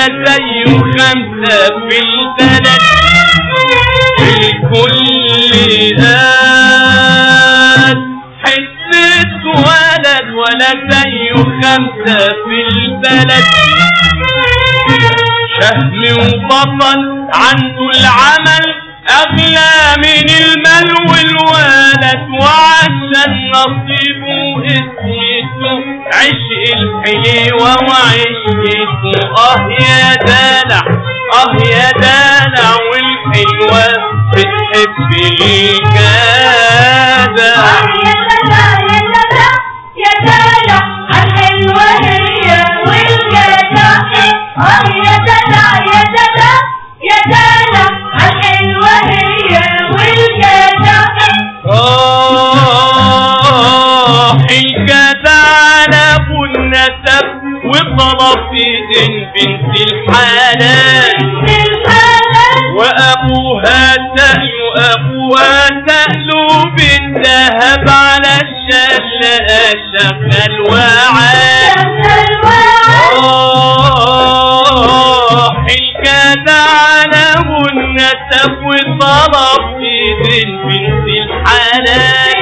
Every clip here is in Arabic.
ولا زيه خمسة في البلد الكل قال حتة ولد ولا زيه خمسة في البلد شهم وبطل عنده العمل أغلى من المال والولد وعشان نصيبه اسمته عشق الحليوة وعشقته آه يا دلع آه يا دلع والحلوة بتحب الجدع وطلب ايدين بنت الحلال وابوها سأل وابوها سأله بالذهب على الشلة شغل وعد آه الجدع له النسب وطلب ايدين بنت الحلال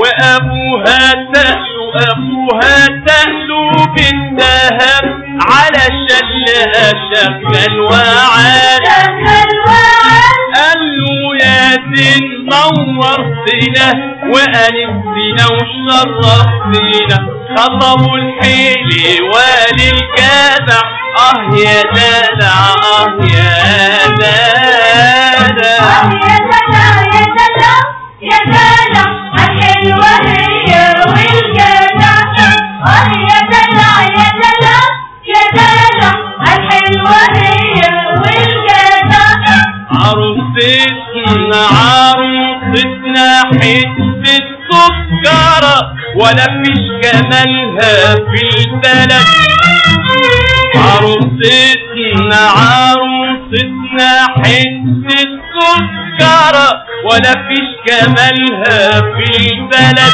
وابوها تألو ابوها تألو بالذهب على شلها شغل وعاد قال له يا زين نورتنا وأنستنا وشرفتنا. خطبوا الحيل وللجدع آه يا دلع آه يا دلع عروستنا حتة سكرة ولا فيش جمالها في البلد. عروستنا عروستنا حتة سكرة ولا فيش جمالها في البلد.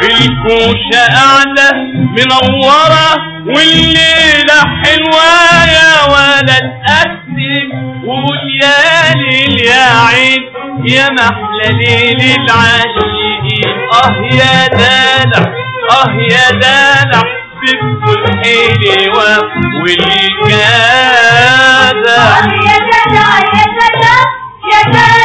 في الكوشة قاعدة منورة والليلة حلوة يا ولد قدم وقول يا ليل يا عين يا محلى ليل العاشقين أه يا دلع أه يا دلع سبت الحلوة والجدع أه يا دلع يا دلع يا دلع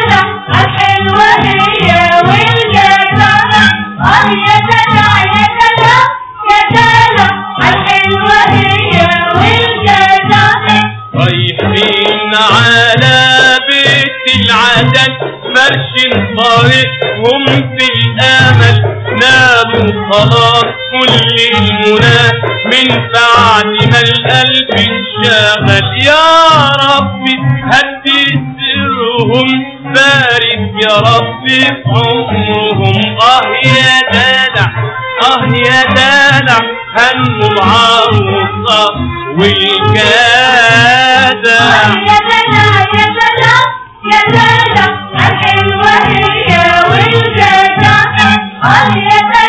العدل فرش طريقهم في الآمل. نالوا خلاص كل المنى من بعد ما القلب انشغل يا رب هدي سرهم بارك يا رب في عمرهم. آه يا دلع آه يا دلع هنوا العروسة والجدع دلع الحلوة هي